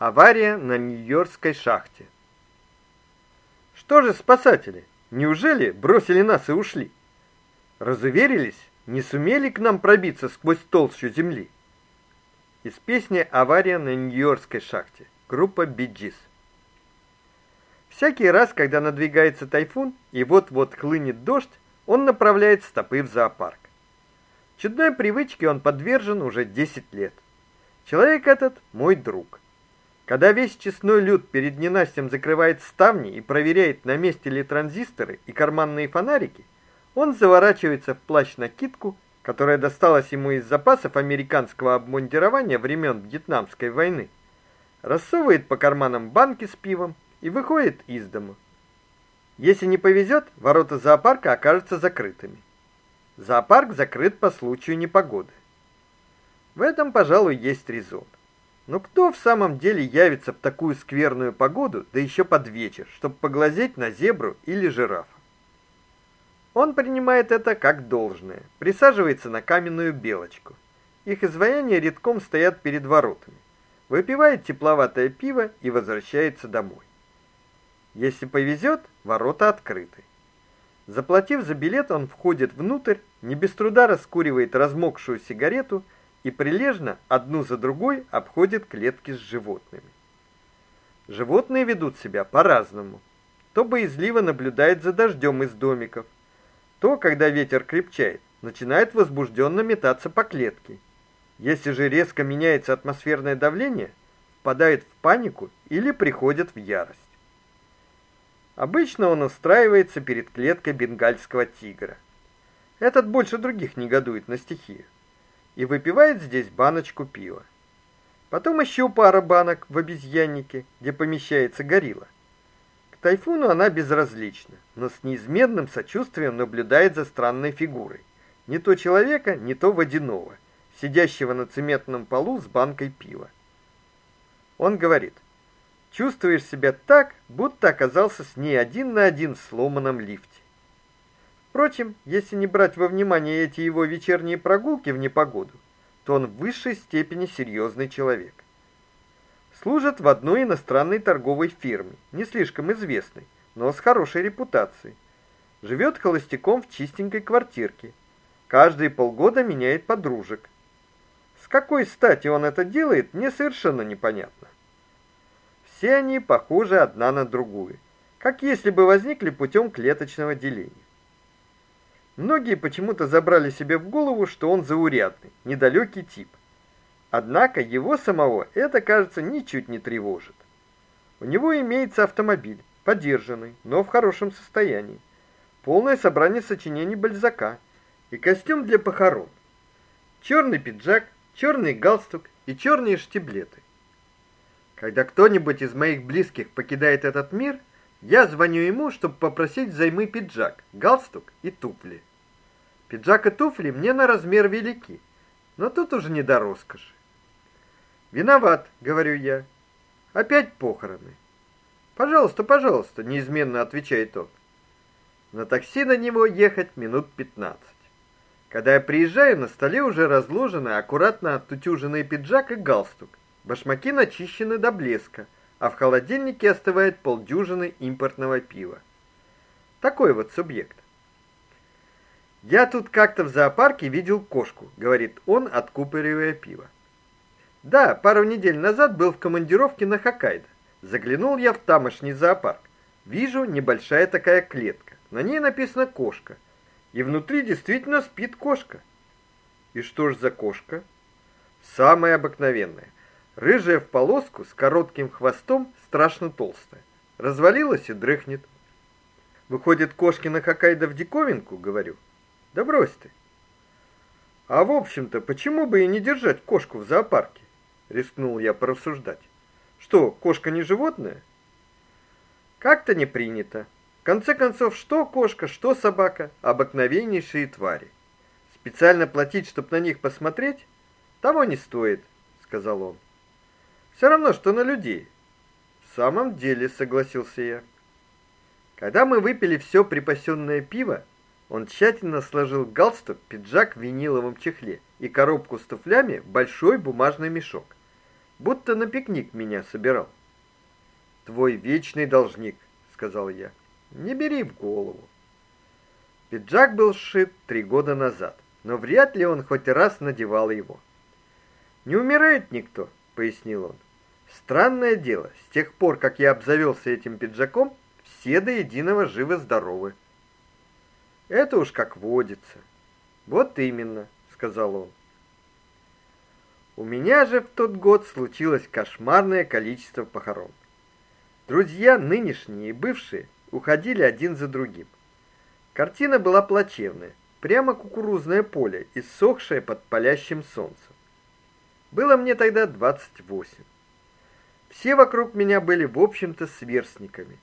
Авария на Нью-Йоркской шахте. Что же спасатели? Неужели бросили нас и ушли? Разуверились, не сумели к нам пробиться сквозь толщу земли. Из песни Авария на Нью-Йоркской шахте. Группа Биджис. Всякий раз, когда надвигается тайфун и вот-вот хлынет дождь, он направляет стопы в зоопарк. Чудной привычке он подвержен уже 10 лет. Человек этот мой друг. Когда весь честной люд перед ненастьем закрывает ставни и проверяет, на месте ли транзисторы и карманные фонарики, он заворачивается в плащ-накидку, которая досталась ему из запасов американского обмундирования времен Вьетнамской войны, рассовывает по карманам банки с пивом и выходит из дома. Если не повезет, ворота зоопарка окажутся закрытыми. Зоопарк закрыт по случаю непогоды. В этом, пожалуй, есть резон. Но кто в самом деле явится в такую скверную погоду, да еще под вечер, чтобы поглазеть на зебру или жирафа? Он принимает это как должное, присаживается на каменную белочку. Их изваяния редком стоят перед воротами. Выпивает тепловатое пиво и возвращается домой. Если повезет, ворота открыты. Заплатив за билет, он входит внутрь, не без труда раскуривает размокшую сигарету и прилежно одну за другой обходит клетки с животными. Животные ведут себя по-разному. То боязливо наблюдает за дождем из домиков, то, когда ветер крепчает, начинает возбужденно метаться по клетке. Если же резко меняется атмосферное давление, впадает в панику или приходит в ярость. Обычно он устраивается перед клеткой бенгальского тигра. Этот больше других негодует на стихию и выпивает здесь баночку пива. Потом еще пара банок в обезьяннике, где помещается горилла. К тайфуну она безразлична, но с неизменным сочувствием наблюдает за странной фигурой. Не то человека, не то водяного, сидящего на цементном полу с банкой пива. Он говорит: "Чувствуешь себя так, будто оказался с ней один на один в сломанном лифте". Впрочем, если не брать во внимание эти его вечерние прогулки в непогоду, то он в высшей степени серьезный человек. Служит в одной иностранной торговой фирме, не слишком известной, но с хорошей репутацией. Живет холостяком в чистенькой квартирке. Каждые полгода меняет подружек. С какой стати он это делает, мне совершенно непонятно. Все они похожи одна на другую, как если бы возникли путем клеточного деления. Многие почему-то забрали себе в голову, что он заурядный, недалекий тип. Однако его самого это, кажется, ничуть не тревожит. У него имеется автомобиль, подержанный, но в хорошем состоянии. Полное собрание сочинений Бальзака и костюм для похорон. Черный пиджак, черный галстук и черные штиблеты. Когда кто-нибудь из моих близких покидает этот мир, я звоню ему, чтобы попросить взаймы пиджак, галстук и туфли. Пиджак и туфли мне на размер велики, но тут уже не до роскоши. Виноват, говорю я. Опять похороны. Пожалуйста, пожалуйста, неизменно отвечает он. На такси на него ехать минут 15. Когда я приезжаю, на столе уже разложены аккуратно оттутюженный пиджак и галстук. Башмаки начищены до блеска, а в холодильнике остывает полдюжины импортного пива. Такой вот субъект. Я тут как-то в зоопарке видел кошку, говорит он, откупоривая пиво. Да, пару недель назад был в командировке на Хоккайдо. Заглянул я в тамошний зоопарк. Вижу небольшая такая клетка. На ней написано кошка. И внутри действительно спит кошка. И что ж за кошка? Самая обыкновенная. Рыжая в полоску с коротким хвостом, страшно толстая. Развалилась и дрыхнет. Выходит, кошки на Хоккайдо в диковинку, говорю. Да брось ты. А в общем-то, почему бы и не держать кошку в зоопарке? Рискнул я порассуждать. Что, кошка не животное? Как-то не принято. В конце концов, что кошка, что собака обыкновеннейшие твари. Специально платить, чтобы на них посмотреть, того не стоит, сказал он. Все равно что на людей. В самом деле, согласился я. Когда мы выпили все припасенное пиво, он тщательно сложил галстук, пиджак в виниловом чехле и коробку с туфлями в большой бумажный мешок. будто на пикник меня собирал. Твой вечный должник, сказал я. Не бери в голову. Пиджак был сшит три года назад, но вряд ли он хоть раз надевал его. Не умирает никто, пояснил он. Странное дело, с тех пор, как я обзавелся этим пиджаком, все до единого живы-здоровы. Это уж как водится. Вот именно, сказал он. У меня же в тот год случилось кошмарное количество похорон. Друзья нынешние и бывшие уходили один за другим. Картина была плачевная, прямо кукурузное поле, иссохшее под палящим солнцем. Было мне тогда 28. Все вокруг меня были, в общем-то, сверстниками.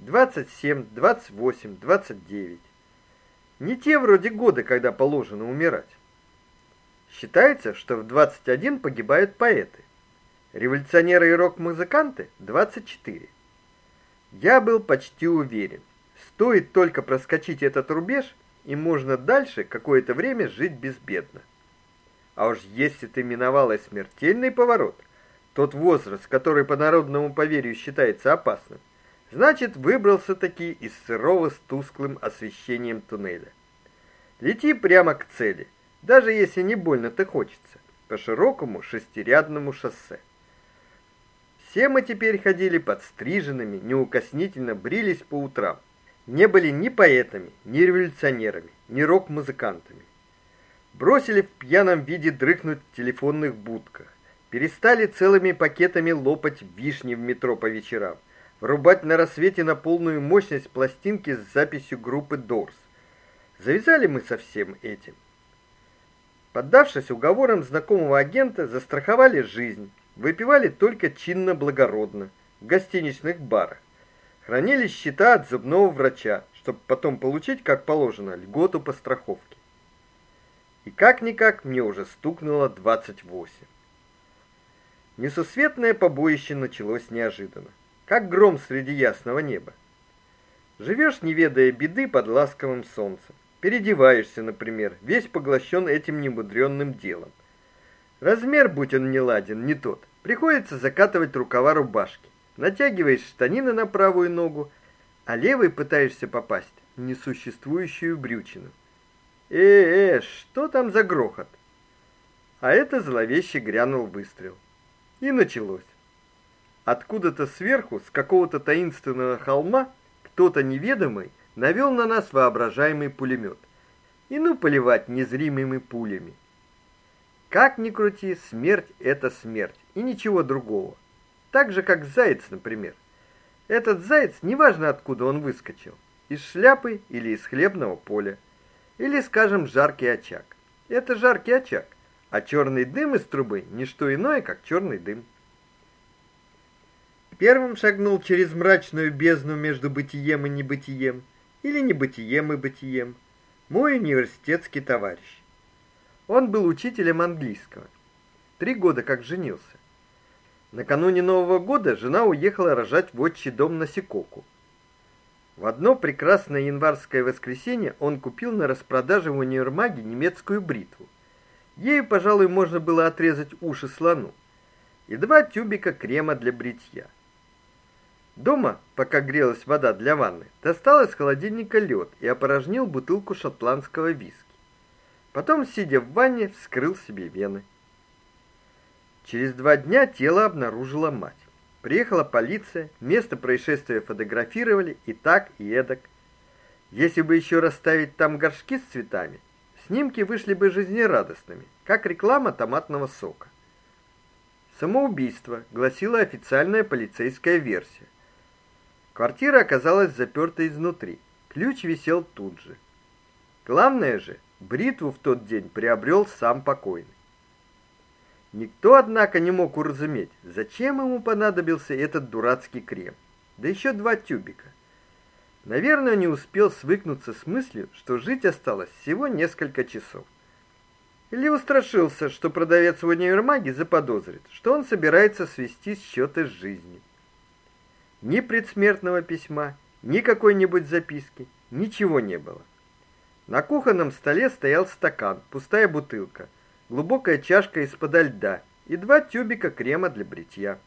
27, 28, 29. Не те вроде годы, когда положено умирать. Считается, что в 21 погибают поэты. Революционеры и рок-музыканты 24. Я был почти уверен, стоит только проскочить этот рубеж, и можно дальше какое-то время жить безбедно. А уж если ты миновала смертельный поворот, тот возраст, который по народному поверью считается опасным, значит, выбрался таки из сырого с тусклым освещением туннеля. Лети прямо к цели, даже если не больно-то хочется, по широкому шестирядному шоссе. Все мы теперь ходили подстриженными, неукоснительно брились по утрам. Не были ни поэтами, ни революционерами, ни рок-музыкантами. Бросили в пьяном виде дрыхнуть в телефонных будках. Перестали целыми пакетами лопать вишни в метро по вечерам. Врубать на рассвете на полную мощность пластинки с записью группы Doors. Завязали мы со всем этим. Поддавшись уговорам знакомого агента, застраховали жизнь выпивали только чинно-благородно в гостиничных барах. Хранили счета от зубного врача, чтобы потом получить, как положено, льготу по страховке. И как-никак мне уже стукнуло 28. Несусветное побоище началось неожиданно, как гром среди ясного неба. Живешь, не ведая беды под ласковым солнцем. Переодеваешься, например, весь поглощен этим немудрённым делом. Размер, будь он не ладен, не тот. Приходится закатывать рукава рубашки. Натягиваешь штанины на правую ногу, а левой пытаешься попасть в несуществующую брючину. Э, э, что там за грохот? А это зловеще грянул выстрел. И началось. Откуда-то сверху, с какого-то таинственного холма, кто-то неведомый навел на нас воображаемый пулемет. И ну поливать незримыми пулями. Как ни крути, смерть это смерть, и ничего другого. Так же как заяц, например. Этот заяц, неважно откуда он выскочил, из шляпы или из хлебного поля, или, скажем, жаркий очаг. Это жаркий очаг, а черный дым из трубы не что иное, как черный дым. Первым шагнул через мрачную бездну между бытием и небытием, или небытием и бытием, мой университетский товарищ. Он был учителем английского. Три года как женился. Накануне Нового года жена уехала рожать в отчий дом на Сикоку. В одно прекрасное январское воскресенье он купил на распродаже в универмаге немецкую бритву. Ею, пожалуй, можно было отрезать уши слону. И два тюбика крема для бритья. Дома, пока грелась вода для ванны, достал из холодильника лед и опорожнил бутылку шотландского виски. Потом, сидя в ванне, вскрыл себе вены. Через два дня тело обнаружила мать. Приехала полиция, место происшествия фотографировали и так, и эдак. Если бы еще расставить там горшки с цветами, снимки вышли бы жизнерадостными, как реклама томатного сока. Самоубийство, гласила официальная полицейская версия. Квартира оказалась заперта изнутри. Ключ висел тут же. Главное же, Бритву в тот день приобрел сам покойный. Никто, однако, не мог уразуметь, зачем ему понадобился этот дурацкий крем. Да еще два тюбика. Наверное, не успел свыкнуться с мыслью, что жить осталось всего несколько часов. Или устрашился, что продавец в универмаге заподозрит, что он собирается свести счеты с жизнью. Ни предсмертного письма, ни какой-нибудь записки, ничего не было. На кухонном столе стоял стакан, пустая бутылка, глубокая чашка из-под льда и два тюбика крема для бритья.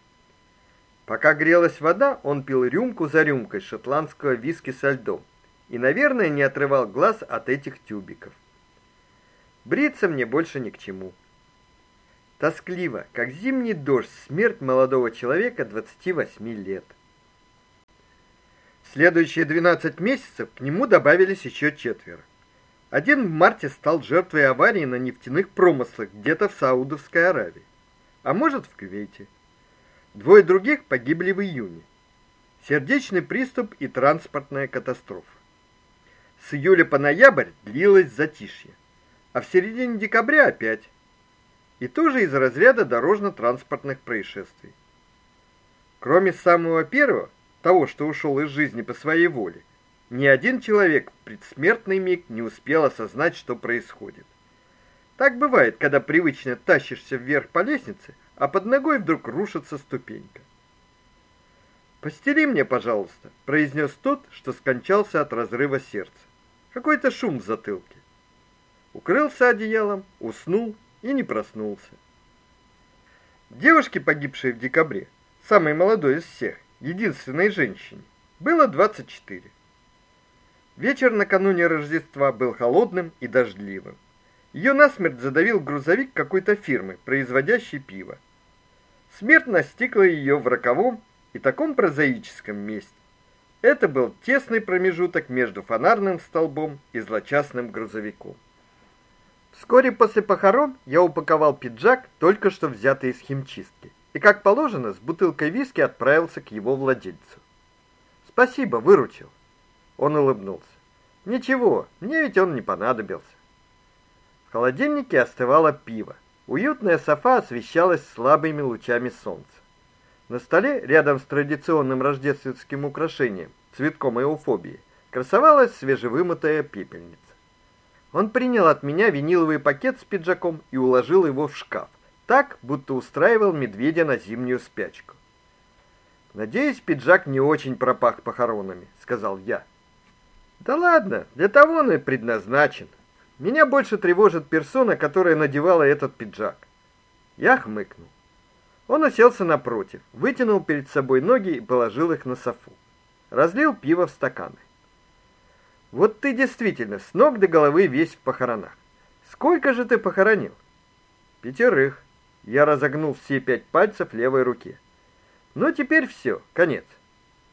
Пока грелась вода, он пил рюмку за рюмкой шотландского виски со льдом и, наверное, не отрывал глаз от этих тюбиков. Бриться мне больше ни к чему. Тоскливо, как зимний дождь, смерть молодого человека 28 лет. Следующие 12 месяцев к нему добавились еще четверо. Один в марте стал жертвой аварии на нефтяных промыслах где-то в Саудовской Аравии, а может, в Кувейте. Двое других погибли в июне. Сердечный приступ и транспортная катастрофа. С июля по ноябрь длилось затишье, а в середине декабря опять. И тоже из разряда дорожно-транспортных происшествий. Кроме самого первого, того, что ушел из жизни по своей воле, ни один человек в предсмертный миг не успел осознать, что происходит. Так бывает, когда привычно тащишься вверх по лестнице, а под ногой вдруг рушится ступенька. "Постели мне, пожалуйста", произнес тот, что скончался от разрыва сердца. Какой-то шум в затылке. Укрылся одеялом, уснул и не проснулся. Девушке, погибшей в декабре, самой молодой из всех, единственной женщине, было 24. Вечер накануне Рождества был холодным и дождливым. Ее насмерть задавил грузовик какой-то фирмы, производящей пиво. Смерть настигла ее в роковом и таком прозаическом месте. Это был тесный промежуток между фонарным столбом и злочастным грузовиком. Вскоре после похорон я упаковал пиджак, только что взятый из химчистки, и как положено, с бутылкой виски отправился к его владельцу. Спасибо, выручил. Он улыбнулся. Ничего, мне ведь он не понадобился. В холодильнике остывало пиво. Уютная софа освещалась слабыми лучами солнца. На столе, рядом с традиционным рождественским украшением, цветком эуфобии, красовалась свежевымытая пепельница. Он принял от меня виниловый пакет с пиджаком и уложил его в шкаф, так, будто устраивал медведя на зимнюю спячку. Надеюсь, пиджак не очень пропах похоронами, сказал я. Да ладно, для того он и предназначен. Меня больше тревожит персона, которая надевала этот пиджак. Я хмыкнул. Он уселся напротив, вытянул перед собой ноги и положил их на софу. Разлил пиво в стаканы. Вот ты действительно с ног до головы весь в похоронах. Сколько же ты похоронил? Пятерых. Я разогнул все пять пальцев левой руки. Ну теперь все, конец.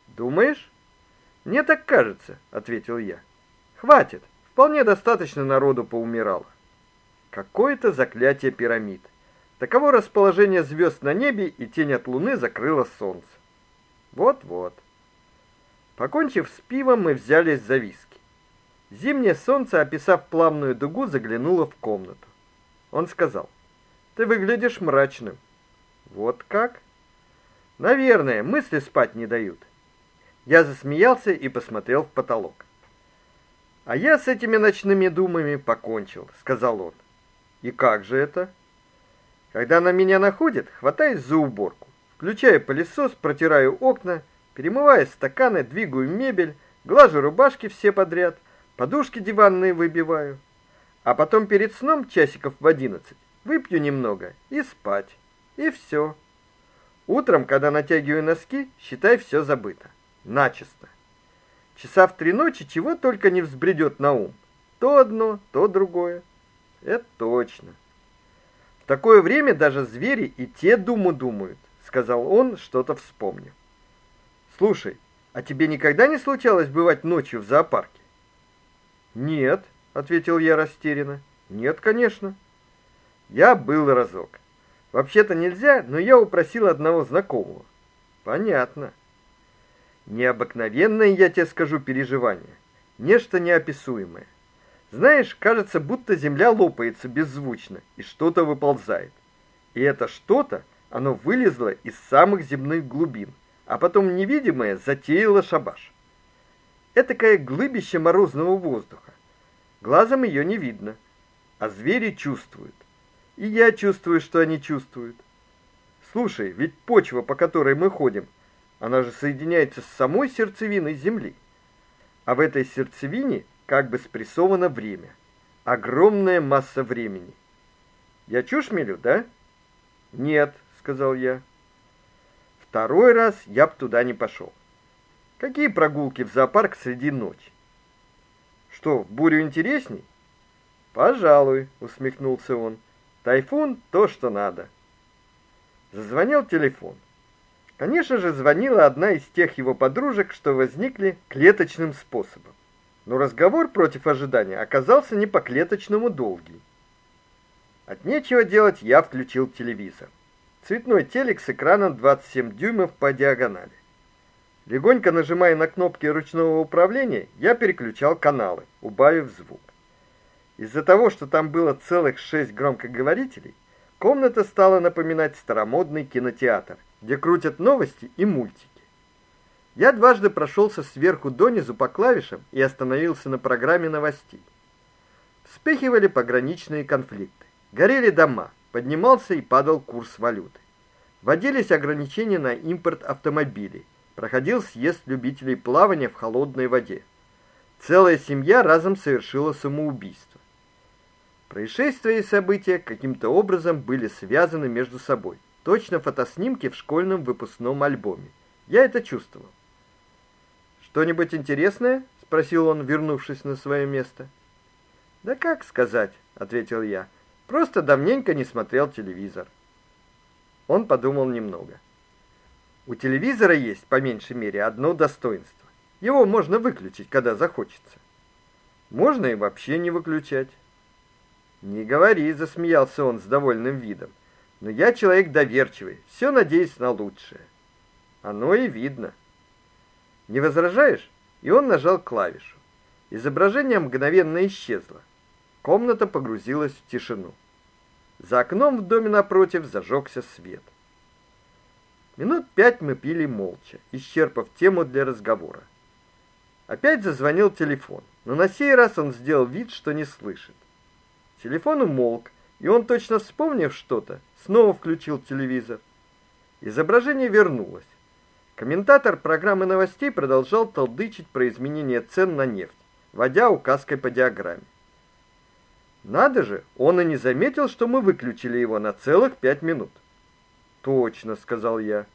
Думаешь? Мне так кажется, ответил я. Хватит. Вполне достаточно народу поумирало. Какое-то заклятие пирамид. Таково расположение звезд на небе, и тень от луны закрыла солнце. Вот-вот. Покончив с пивом, мы взялись за виски. Зимнее солнце, описав плавную дугу, заглянуло в комнату. Он сказал: "Ты выглядишь мрачным". Вот как? Наверное, мысли спать не дают. Я засмеялся и посмотрел в потолок. А я с этими ночными думами покончил, сказал он. И как же это? Когда на меня находит, хватаюсь за уборку, включаю пылесос, протираю окна, перемываю стаканы, двигаю мебель, глажу рубашки все подряд, подушки диванные выбиваю. А потом перед сном часиков в одиннадцать выпью немного и спать. И все. Утром, когда натягиваю носки, считай все забыто начисто. Часа в три ночи чего только не взбредет на ум. То одно, то другое. Это точно. В такое время даже звери и те думу думают, сказал он, что-то вспомнив. Слушай, а тебе никогда не случалось бывать ночью в зоопарке? Нет, ответил я растерянно. Нет, конечно. Я был разок. Вообще-то нельзя, но я упросил одного знакомого. Понятно. Необыкновенное, я тебе скажу, переживание. Нечто неописуемое. Знаешь, кажется, будто земля лопается беззвучно, и что-то выползает. И это что-то, оно вылезло из самых земных глубин, а потом невидимое затеяло шабаш. Это такое глыбище морозного воздуха. Глазом ее не видно, а звери чувствуют. И я чувствую, что они чувствуют. Слушай, ведь почва, по которой мы ходим, она же соединяется с самой сердцевиной Земли. А в этой сердцевине как бы спрессовано время. Огромная масса времени. Я чушь мелю, да? Нет, сказал я. Второй раз я б туда не пошел. Какие прогулки в зоопарк среди ночи? Что, в бурю интересней? Пожалуй, усмехнулся он. Тайфун то, что надо. Зазвонил телефон. Конечно же, звонила одна из тех его подружек, что возникли клеточным способом. Но разговор против ожидания оказался не по-клеточному долгий. От нечего делать я включил телевизор. Цветной телек с экраном 27 дюймов по диагонали. Легонько нажимая на кнопки ручного управления, я переключал каналы, убавив звук. Из-за того, что там было целых шесть громкоговорителей, комната стала напоминать старомодный кинотеатр, где крутят новости и мультики. Я дважды прошелся сверху донизу по клавишам и остановился на программе новостей. Вспыхивали пограничные конфликты. Горели дома, поднимался и падал курс валюты. Вводились ограничения на импорт автомобилей. Проходил съезд любителей плавания в холодной воде. Целая семья разом совершила самоубийство. Происшествия и события каким-то образом были связаны между собой. Точно фотоснимки в школьном выпускном альбоме. Я это чувствовал. Что-нибудь интересное? спросил он, вернувшись на свое место. Да как сказать, ответил я. Просто давненько не смотрел телевизор. Он подумал немного. У телевизора есть по меньшей мере одно достоинство. Его можно выключить, когда захочется. Можно и вообще не выключать. Не говори, засмеялся он с довольным видом. Но я человек доверчивый, все надеюсь на лучшее. Оно и видно. Не возражаешь? И он нажал клавишу. Изображение мгновенно исчезло. Комната погрузилась в тишину. За окном в доме напротив зажегся свет. Минут пять мы пили молча, исчерпав тему для разговора. Опять зазвонил телефон, но на сей раз он сделал вид, что не слышит. Телефон умолк, и он, точно вспомнив что-то, снова включил телевизор. Изображение вернулось. Комментатор программы новостей продолжал толдычить про изменение цен на нефть, водя указкой по диаграмме. Надо же, он и не заметил, что мы выключили его на целых пять минут. Точно, сказал я.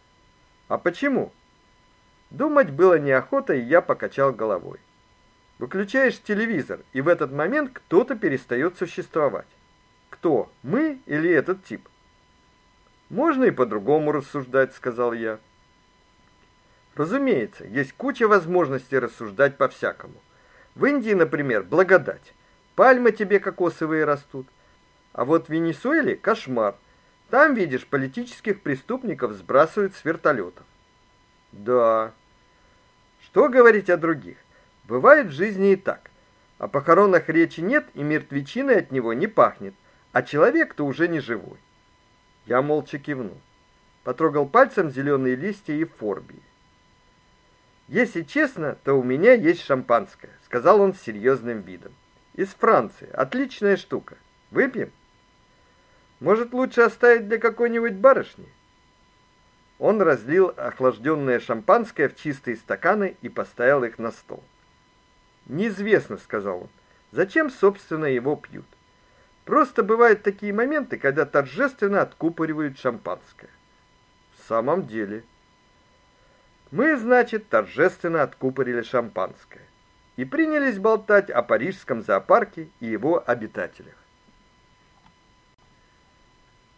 А почему? Думать было неохота, и я покачал головой. Выключаешь телевизор, и в этот момент кто-то перестает существовать. Кто? Мы или этот тип? Можно и по-другому рассуждать, сказал я. Разумеется, есть куча возможностей рассуждать по-всякому. В Индии, например, благодать. Пальмы тебе кокосовые растут. А вот в Венесуэле кошмар. Там, видишь, политических преступников сбрасывают с вертолетов. Да. Что говорить о других? Бывает в жизни и так. О похоронах речи нет, и мертвечиной от него не пахнет, а человек-то уже не живой. Я молча кивнул. Потрогал пальцем зеленые листья и форбии. Если честно, то у меня есть шампанское, сказал он с серьезным видом. Из Франции, отличная штука. Выпьем? Может, лучше оставить для какой-нибудь барышни? Он разлил охлажденное шампанское в чистые стаканы и поставил их на стол. Неизвестно, сказал он. Зачем, собственно, его пьют? Просто бывают такие моменты, когда торжественно откупоривают шампанское. В самом деле, мы, значит, торжественно откупорили шампанское и принялись болтать о парижском зоопарке и его обитателях.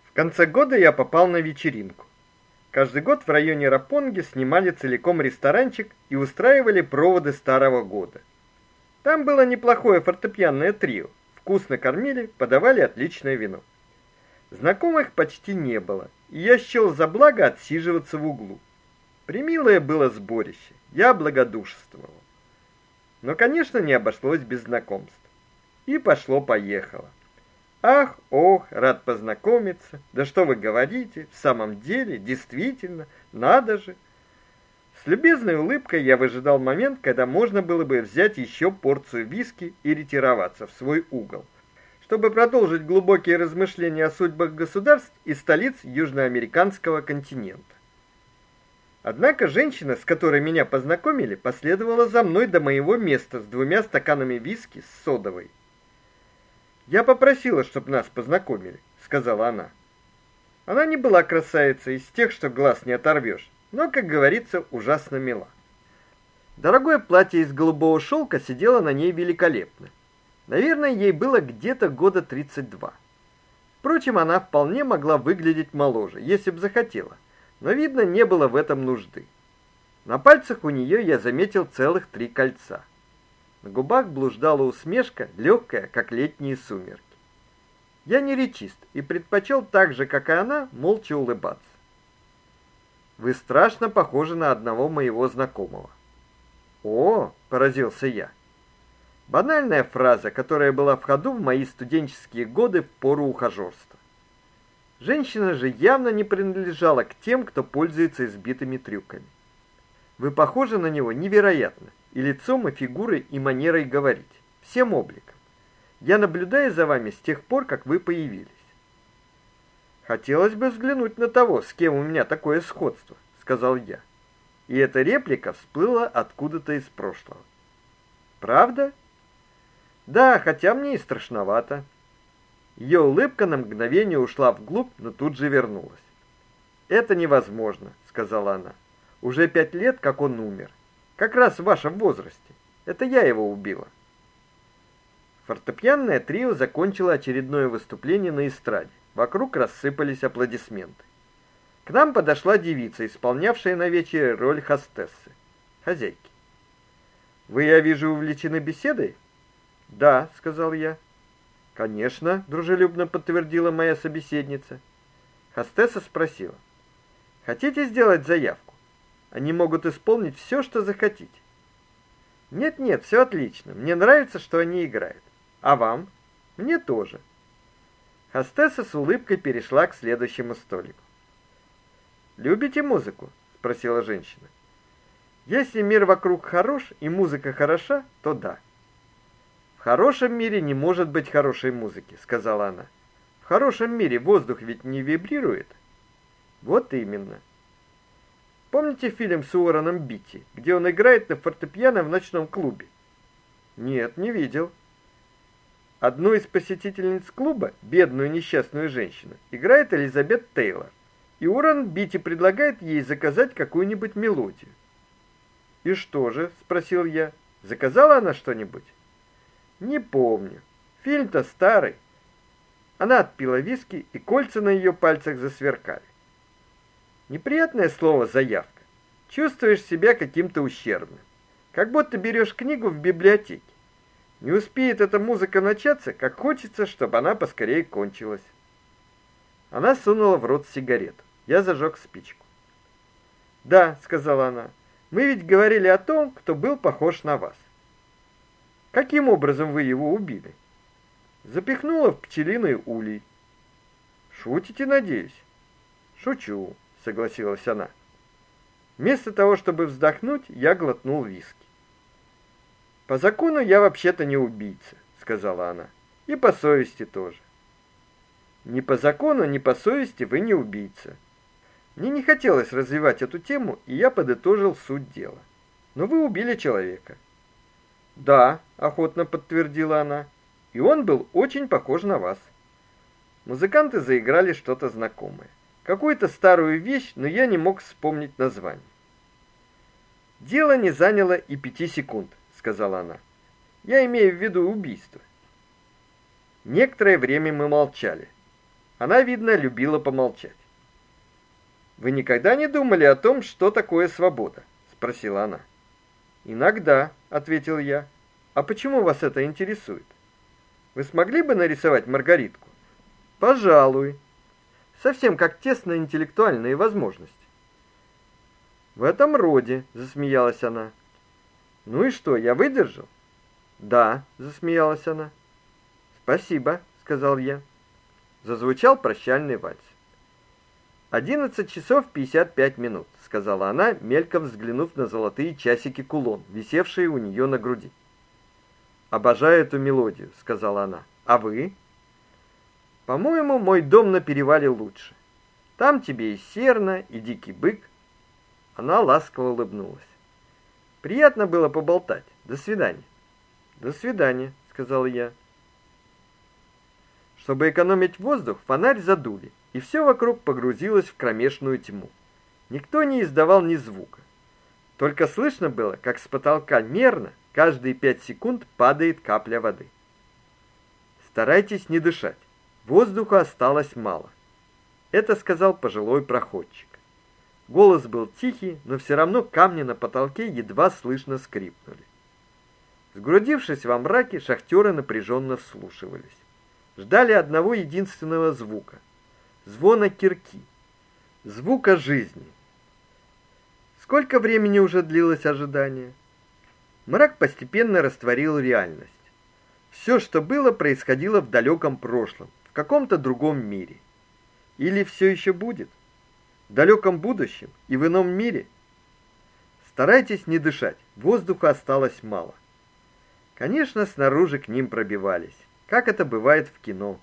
В конце года я попал на вечеринку. Каждый год в районе Рапонги снимали целиком ресторанчик и устраивали проводы старого года. Там было неплохое фортепианное трио. Вкусно кормили, подавали отличное вино. Знакомых почти не было, и я счел за благо отсиживаться в углу. Примилое было сборище. Я благодушествовал. Но, конечно, не обошлось без знакомств. И пошло-поехало. Ах, ох, рад познакомиться. Да что вы говорите? В самом деле, действительно, надо же. С любезной улыбкой я выжидал момент, когда можно было бы взять еще порцию виски и ретироваться в свой угол, чтобы продолжить глубокие размышления о судьбах государств и столиц южноамериканского континента. Однако женщина, с которой меня познакомили, последовала за мной до моего места с двумя стаканами виски с содовой. "Я попросила, чтобы нас познакомили", сказала она. Она не была красавицей из тех, что глаз не оторвешь, но, как говорится, ужасно мила. Дорогое платье из голубого шелка сидело на ней великолепно. Наверное, ей было где-то года 32. Впрочем, она вполне могла выглядеть моложе, если бы захотела, но видно, не было в этом нужды. На пальцах у нее я заметил целых три кольца. На губах блуждала усмешка, легкая, как летние сумерки. Я не речист и предпочел так же, как и она, молча улыбаться. Вы страшно похожи на одного моего знакомого. О, поразился я. Банальная фраза, которая была в ходу в мои студенческие годы в пору ухажерства. Женщина же явно не принадлежала к тем, кто пользуется избитыми трюками. Вы похожи на него невероятно, и лицом, и фигурой, и манерой говорить, всем обликом. Я наблюдаю за вами с тех пор, как вы появились. Хотелось бы взглянуть на того, с кем у меня такое сходство, сказал я. И эта реплика всплыла откуда-то из прошлого. Правда? Да, хотя мне и страшновато. Ее улыбка на мгновение ушла вглубь, но тут же вернулась. Это невозможно, сказала она. Уже пять лет, как он умер. Как раз в вашем возрасте. Это я его убила. Фортепианное трио закончило очередное выступление на эстраде. Вокруг рассыпались аплодисменты. К нам подошла девица, исполнявшая на вечере роль хостессы, хозяйки. Вы, я вижу, увлечены беседой? Да, сказал я. Конечно, дружелюбно подтвердила моя собеседница. Хостесса спросила: "Хотите сделать заявку? Они могут исполнить все, что захотите". Нет, нет, все отлично. Мне нравится, что они играют. А вам? Мне тоже. Хостесса с улыбкой перешла к следующему столику. Любите музыку? спросила женщина. Если мир вокруг хорош и музыка хороша, то да. В хорошем мире не может быть хорошей музыки, сказала она. В хорошем мире воздух ведь не вибрирует. Вот именно. Помните фильм с Уорреном Битти, где он играет на фортепиано в ночном клубе? Нет, не видел. Одну из посетительниц клуба, бедную несчастную женщину, играет Элизабет Тейлор. И Уоррен Битти предлагает ей заказать какую-нибудь мелодию. "И что же?" спросил я. "Заказала она что-нибудь?" Не помню. Фильм-то старый. Она отпила виски, и кольца на ее пальцах засверкали. Неприятное слово заявка. Чувствуешь себя каким-то ущербным. Как будто берешь книгу в библиотеке. Не успеет эта музыка начаться, как хочется, чтобы она поскорее кончилась. Она сунула в рот сигарету. Я зажег спичку. "Да", сказала она. "Мы ведь говорили о том, кто был похож на вас. Каким образом вы его убили? Запихнула в пчелиный улей. Шутите, надеюсь? Шучу, согласилась она. Вместо того, чтобы вздохнуть, я глотнул виски. По закону я вообще-то не убийца, сказала она. И по совести тоже. Ни по закону, ни по совести вы не убийца. Мне не хотелось развивать эту тему, и я подытожил суть дела. Но вы убили человека. Да, охотно подтвердила она. И он был очень похож на вас. Музыканты заиграли что-то знакомое. Какую-то старую вещь, но я не мог вспомнить название. Дело не заняло и пяти секунд, сказала она. Я имею в виду убийство. Некоторое время мы молчали. Она, видно, любила помолчать. Вы никогда не думали о том, что такое свобода, спросила она. Иногда, ответил я. А почему вас это интересует? Вы смогли бы нарисовать Маргаритку? Пожалуй. Совсем как тесно-интеллектуальные возможности. В этом роде, засмеялась она. Ну и что, я выдержал? Да, засмеялась она. Спасибо, сказал я. Зазвучал прощальный вальс. «Одиннадцать часов пятьдесят пять минут», — сказала она, мельком взглянув на золотые часики-кулон, висевшие у нее на груди. «Обожаю эту мелодию», — сказала она. «А вы?» «По-моему, мой дом на перевале лучше. Там тебе и серна, и дикий бык». Она ласково улыбнулась. «Приятно было поболтать. До свидания». «До свидания», — сказал я. Чтобы экономить воздух, фонарь задули и все вокруг погрузилось в кромешную тьму. Никто не издавал ни звука. Только слышно было, как с потолка мерно каждые пять секунд падает капля воды. Старайтесь не дышать. Воздуха осталось мало. Это сказал пожилой проходчик. Голос был тихий, но все равно камни на потолке едва слышно скрипнули. Сгрудившись во мраке, шахтеры напряженно вслушивались. Ждали одного единственного звука звона кирки, звука жизни. Сколько времени уже длилось ожидание? Мрак постепенно растворил реальность. Все, что было, происходило в далеком прошлом, в каком-то другом мире. Или все еще будет? В далеком будущем и в ином мире? Старайтесь не дышать, воздуха осталось мало. Конечно, снаружи к ним пробивались, как это бывает в кино.